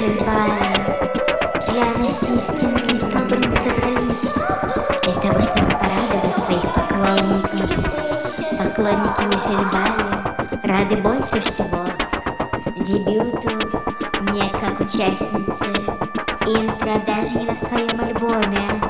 Мишель-Бали. Джиана Сискин и Кристал Брюм собрались для того, чтобы порадовать своих поклонников. Поклонники Мишель-Бали рады больше всего дебюту мне как участнице. Интро даже не на своем альбоме.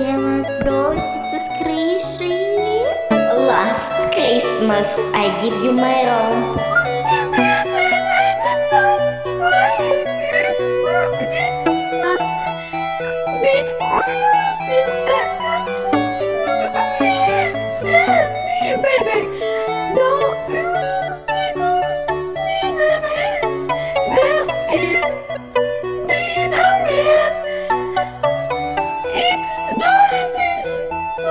Я хотела сброситься с крыши Last Christmas I give you my room. В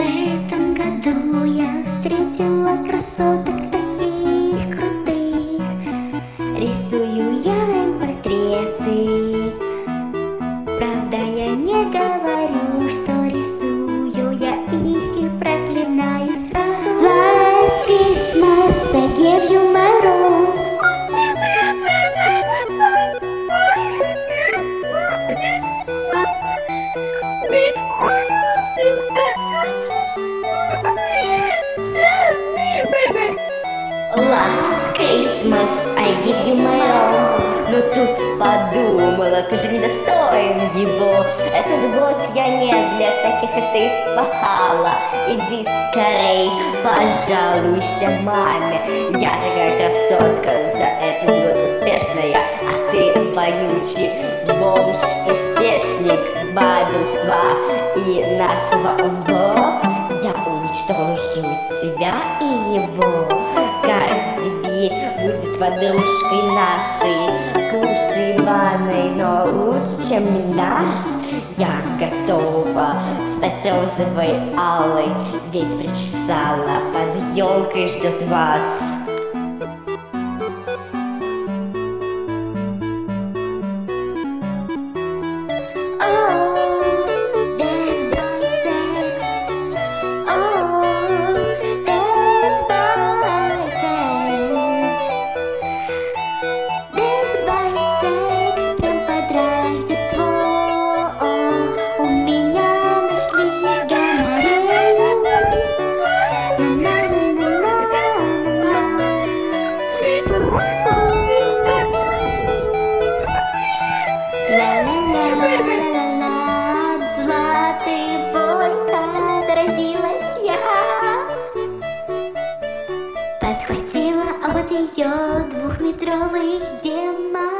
этом году я встретила красоток таких крутых. Рисую я им портреты Last Christmas I give you my room. Но тут подумала, ты же недостоин его. Этот год я не для таких, как ты пахала. Иди скорей, пожалуйся маме. Я такая красотка, за этот год успешная, а ты вонючий бомж, приспешник бабинства и нашего ОМВО. Я уничтожу тебя и его. Карди будет подружкой нашей, лучшей баной, но лучше, чем Минаж. Я готова стать розовой алой, ведь причесала под елкой ждет вас. Ла-ла-ла-ла-ла-ла, златый бойко заразилась я. Подхватила от ее двухметровых демонов.